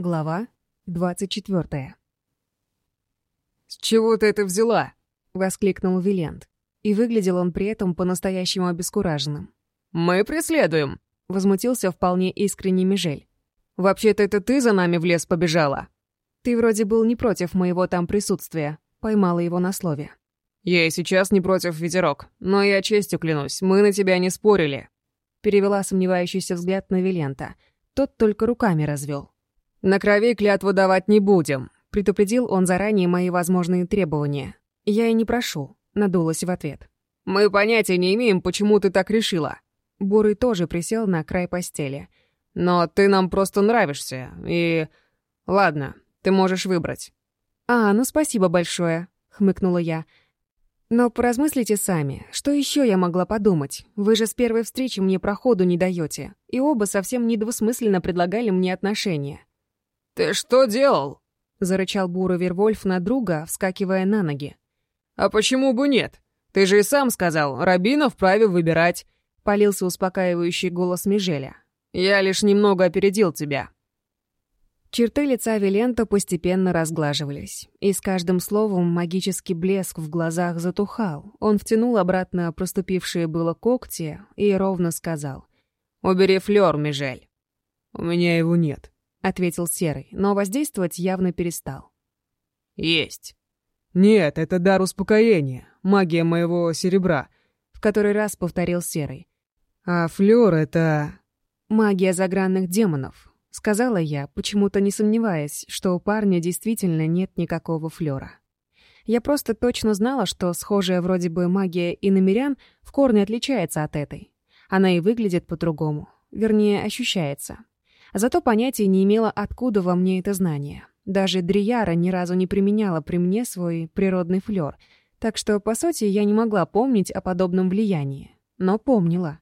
Глава 24. «С чего ты это взяла?» — воскликнул Вилент. И выглядел он при этом по-настоящему обескураженным. «Мы преследуем!» — возмутился вполне искренне Межель. «Вообще-то это ты за нами в лес побежала!» «Ты вроде был не против моего там присутствия», — поймала его на слове. «Я и сейчас не против, Ветерок, но я честью клянусь, мы на тебя не спорили!» Перевела сомневающийся взгляд на Вилента. Тот только руками развел. «На крови клятву давать не будем», — предупредил он заранее мои возможные требования. «Я и не прошу», — надулась в ответ. «Мы понятия не имеем, почему ты так решила». Бурый тоже присел на край постели. «Но ты нам просто нравишься, и... Ладно, ты можешь выбрать». «А, ну спасибо большое», — хмыкнула я. «Но поразмыслите сами, что еще я могла подумать? Вы же с первой встречи мне проходу не даете, и оба совсем недвусмысленно предлагали мне отношения. «Ты что делал?» — зарычал бурый Вервольф на друга, вскакивая на ноги. «А почему бы нет? Ты же и сам сказал, Рабина вправе выбирать», — полился успокаивающий голос Межеля. «Я лишь немного опередил тебя». Черты лица Вилента постепенно разглаживались, и с каждым словом магический блеск в глазах затухал. Он втянул обратно проступившие было когти и ровно сказал. «Убери флёр, Межель». «У меня его нет», — — ответил Серый, но воздействовать явно перестал. «Есть». «Нет, это дар успокоения, магия моего серебра», — в который раз повторил Серый. «А флёр — это...» «Магия загранных демонов», — сказала я, почему-то не сомневаясь, что у парня действительно нет никакого флёра. Я просто точно знала, что схожая вроде бы магия иномерян в корне отличается от этой. Она и выглядит по-другому, вернее, ощущается, Зато понятия не имела, откуда во мне это знание. Даже Дрияра ни разу не применяла при мне свой природный флёр, так что, по сути, я не могла помнить о подобном влиянии. Но помнила.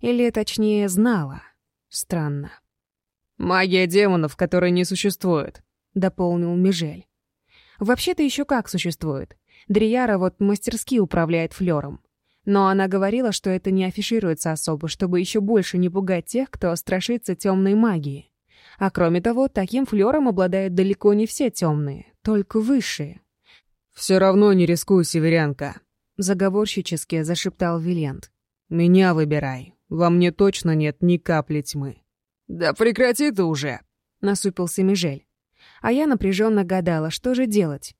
Или, точнее, знала. Странно. «Магия демонов, которой не существует», — дополнил Межель. «Вообще-то еще как существует. Дрияра вот мастерски управляет флёром. Но она говорила, что это не афишируется особо, чтобы еще больше не пугать тех, кто страшится темной магии. А кроме того, таким флером обладают далеко не все темные, только высшие. «Все равно не рискую, северянка», — заговорщически зашептал Вилент. «Меня выбирай. Во мне точно нет ни капли тьмы». «Да прекрати ты уже!» — насупился Межель. А я напряженно гадала, что же делать.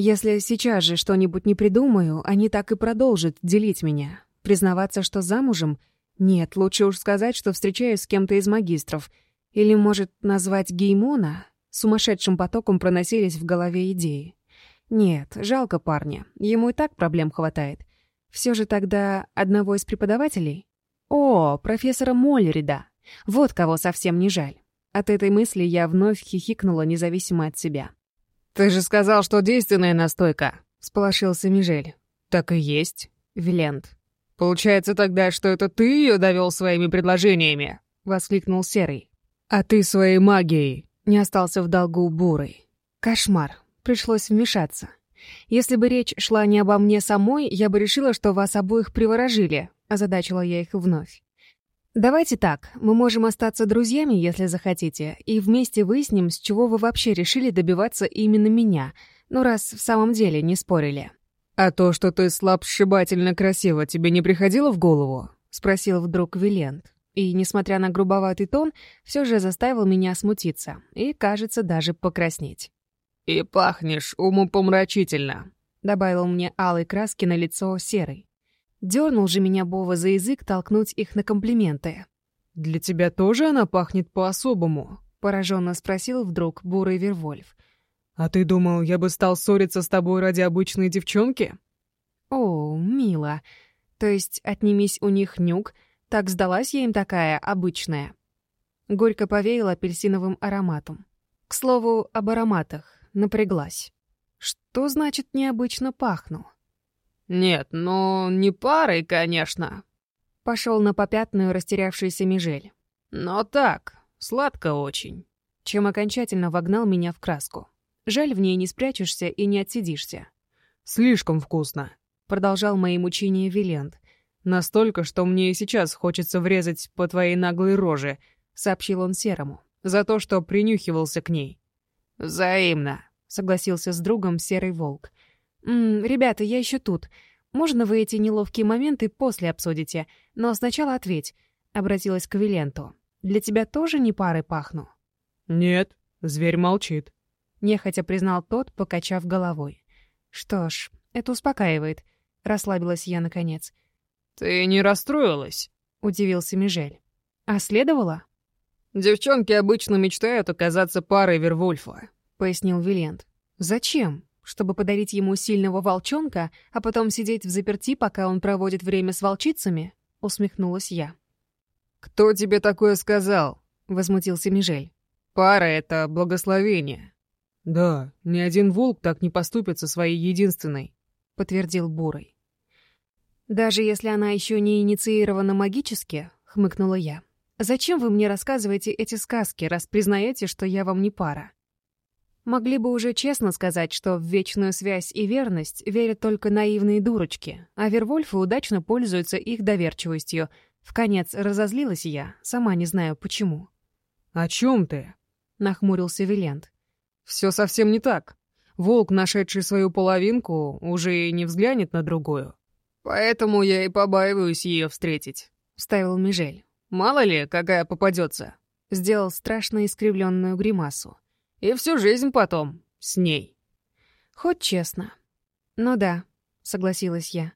Если сейчас же что-нибудь не придумаю, они так и продолжат делить меня. Признаваться, что замужем? Нет, лучше уж сказать, что встречаюсь с кем-то из магистров. Или, может, назвать Геймона? Сумасшедшим потоком проносились в голове идеи. Нет, жалко парня. Ему и так проблем хватает. Все же тогда одного из преподавателей? О, профессора Моллерида. Вот кого совсем не жаль. От этой мысли я вновь хихикнула независимо от себя. «Ты же сказал, что действенная настойка», — сполошился Межель. «Так и есть, Вилент». «Получается тогда, что это ты ее довел своими предложениями?» — воскликнул Серый. «А ты своей магией!» — не остался в долгу Бурой. «Кошмар. Пришлось вмешаться. Если бы речь шла не обо мне самой, я бы решила, что вас обоих приворожили», — озадачила я их вновь. Давайте так, мы можем остаться друзьями, если захотите, и вместе выясним, с чего вы вообще решили добиваться именно меня, ну раз в самом деле не спорили. «А то, что ты слабшибательно красиво тебе не приходило в голову?» — спросил вдруг Вилент. И, несмотря на грубоватый тон, все же заставил меня смутиться и, кажется, даже покраснеть. «И пахнешь умопомрачительно», — добавил мне алой краски на лицо серый. Дёрнул же меня Бова за язык толкнуть их на комплименты. «Для тебя тоже она пахнет по-особому?» — пораженно спросил вдруг бурый Вервольф. «А ты думал, я бы стал ссориться с тобой ради обычной девчонки?» «О, мило. То есть, отнимись у них нюк, так сдалась я им такая, обычная». Горько повеял апельсиновым ароматом. К слову, об ароматах. Напряглась. Что значит необычно пахну? «Нет, ну, не парой, конечно», — пошел на попятную растерявшийся мижель. «Но так, сладко очень», — чем окончательно вогнал меня в краску. Жаль, в ней не спрячешься и не отсидишься. «Слишком вкусно», — продолжал мои мучения Вилент. «Настолько, что мне и сейчас хочется врезать по твоей наглой роже», — сообщил он Серому, — «за то, что принюхивался к ней». «Взаимно», — согласился с другом Серый Волк. «Ммм, ребята, я еще тут. Можно вы эти неловкие моменты после обсудите? Но сначала ответь», — обратилась к Виленту. «Для тебя тоже не пары пахну?» «Нет, зверь молчит», — нехотя признал тот, покачав головой. «Что ж, это успокаивает», — расслабилась я наконец. «Ты не расстроилась?» — удивился Межель. «А следовало?» «Девчонки обычно мечтают оказаться парой Вервольфа», — пояснил Вилент. «Зачем?» чтобы подарить ему сильного волчонка, а потом сидеть в заперти, пока он проводит время с волчицами?» — усмехнулась я. «Кто тебе такое сказал?» — возмутился Межель. «Пара — это благословение». «Да, ни один волк так не поступит со своей единственной», — подтвердил Бурой. «Даже если она еще не инициирована магически», — хмыкнула я. «Зачем вы мне рассказываете эти сказки, раз признаете, что я вам не пара? Могли бы уже честно сказать, что в вечную связь и верность верят только наивные дурочки, а Вервольфы удачно пользуются их доверчивостью. В конец разозлилась я, сама не знаю почему. «О чем ты?» — нахмурился Вилент. «Все совсем не так. Волк, нашедший свою половинку, уже и не взглянет на другую. Поэтому я и побаиваюсь ее встретить», — вставил Мижель. «Мало ли, какая попадется». Сделал страшно искривленную гримасу. И всю жизнь потом с ней. Хоть честно. Ну да, согласилась я.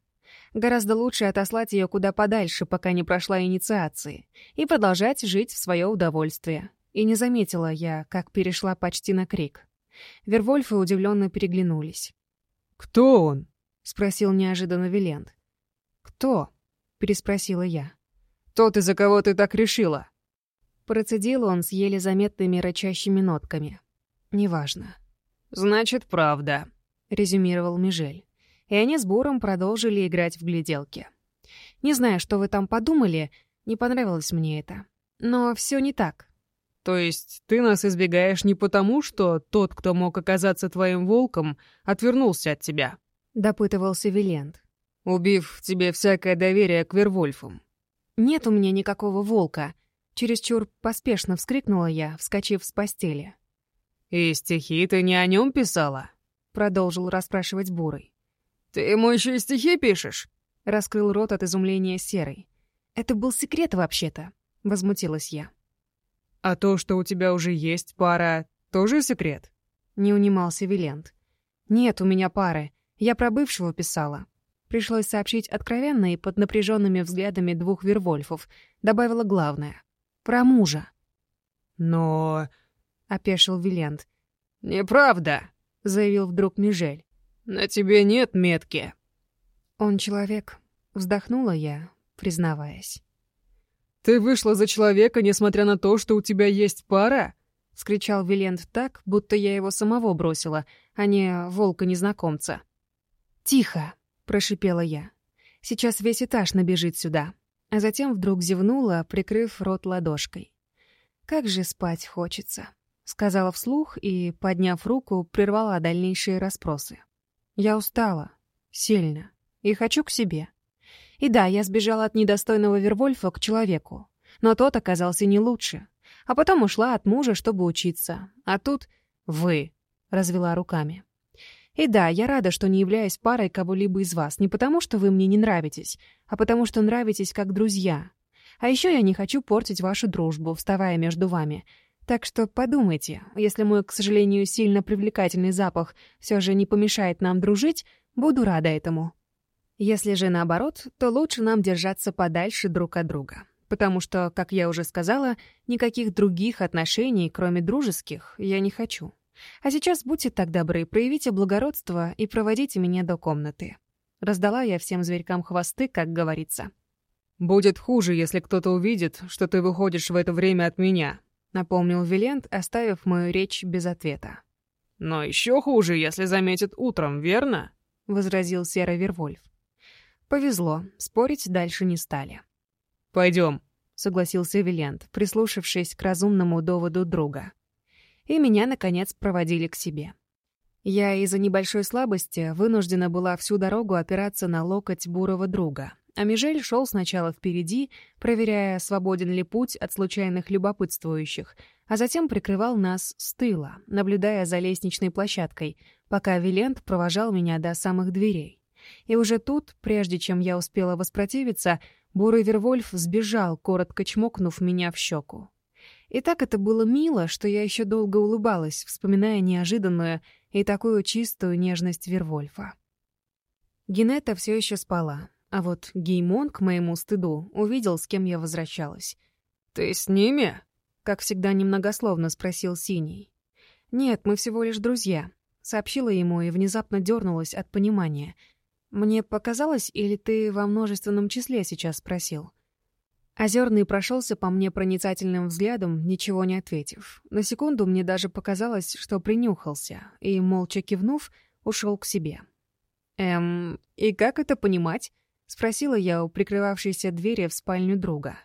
Гораздо лучше отослать ее куда подальше, пока не прошла инициации, и продолжать жить в свое удовольствие. И не заметила я, как перешла почти на крик. Вервольфы удивленно переглянулись. «Кто он?» — спросил неожиданно Вилент. «Кто?» — переспросила я. «Тот, из-за кого ты так решила?» Процедил он с еле заметными рычащими нотками неважно». «Значит, правда», — резюмировал Мижель. И они с Бором продолжили играть в гляделки. «Не знаю, что вы там подумали, не понравилось мне это. Но все не так». «То есть ты нас избегаешь не потому, что тот, кто мог оказаться твоим волком, отвернулся от тебя?» — допытывался Вилент. «Убив тебе всякое доверие к Вервольфам». «Нет у меня никакого волка», — чересчур поспешно вскрикнула я, вскочив с постели. «И стихи ты не о нем писала?» — продолжил расспрашивать Бурый. «Ты ему еще и стихи пишешь?» — раскрыл рот от изумления Серый. «Это был секрет вообще-то», — возмутилась я. «А то, что у тебя уже есть пара, тоже секрет?» — не унимался Вилент. «Нет у меня пары. Я про бывшего писала». Пришлось сообщить откровенно и под напряженными взглядами двух вервольфов. Добавила главное. «Про мужа». «Но...» опешил Вилент. «Неправда», — заявил вдруг Мижель. «На тебе нет метки». «Он человек», — вздохнула я, признаваясь. «Ты вышла за человека, несмотря на то, что у тебя есть пара?» — Скричал Вилент так, будто я его самого бросила, а не волка-незнакомца. «Тихо!» — прошипела я. «Сейчас весь этаж набежит сюда». А затем вдруг зевнула, прикрыв рот ладошкой. «Как же спать хочется!» сказала вслух и, подняв руку, прервала дальнейшие расспросы. «Я устала. Сильно. И хочу к себе. И да, я сбежала от недостойного Вервольфа к человеку. Но тот оказался не лучше. А потом ушла от мужа, чтобы учиться. А тут вы», — развела руками. «И да, я рада, что не являюсь парой кого-либо из вас. Не потому, что вы мне не нравитесь, а потому, что нравитесь как друзья. А еще я не хочу портить вашу дружбу, вставая между вами. Так что подумайте, если мой, к сожалению, сильно привлекательный запах все же не помешает нам дружить, буду рада этому. Если же наоборот, то лучше нам держаться подальше друг от друга. Потому что, как я уже сказала, никаких других отношений, кроме дружеских, я не хочу. А сейчас будьте так добры, проявите благородство и проводите меня до комнаты. Раздала я всем зверькам хвосты, как говорится. «Будет хуже, если кто-то увидит, что ты выходишь в это время от меня», напомнил Вилент, оставив мою речь без ответа. «Но еще хуже, если заметит утром, верно?» — возразил Серый Вервольф. Повезло, спорить дальше не стали. «Пойдем», — согласился Вилент, прислушавшись к разумному доводу друга. И меня, наконец, проводили к себе. Я из-за небольшой слабости вынуждена была всю дорогу опираться на локоть бурого друга — а Мижель шел сначала впереди, проверяя, свободен ли путь от случайных любопытствующих, а затем прикрывал нас с тыла, наблюдая за лестничной площадкой, пока Вилент провожал меня до самых дверей. И уже тут, прежде чем я успела воспротивиться, бурый Вервольф сбежал, коротко чмокнув меня в щеку. И так это было мило, что я еще долго улыбалась, вспоминая неожиданную и такую чистую нежность Вервольфа. Генета все еще спала, а вот Геймон, к моему стыду, увидел, с кем я возвращалась. «Ты с ними?» — как всегда немногословно спросил Синий. «Нет, мы всего лишь друзья», — сообщила ему и внезапно дернулась от понимания. «Мне показалось, или ты во множественном числе сейчас спросил?» Озерный прошелся по мне проницательным взглядом, ничего не ответив. На секунду мне даже показалось, что принюхался, и, молча кивнув, ушел к себе. «Эм, и как это понимать?» Спросила я у прикрывавшейся двери в спальню друга.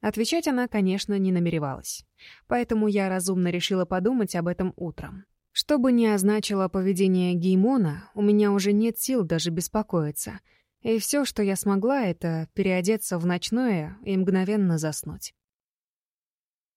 Отвечать она, конечно, не намеревалась. Поэтому я разумно решила подумать об этом утром. Что бы ни означало поведение Геймона, у меня уже нет сил даже беспокоиться. И все, что я смогла, это переодеться в ночное и мгновенно заснуть.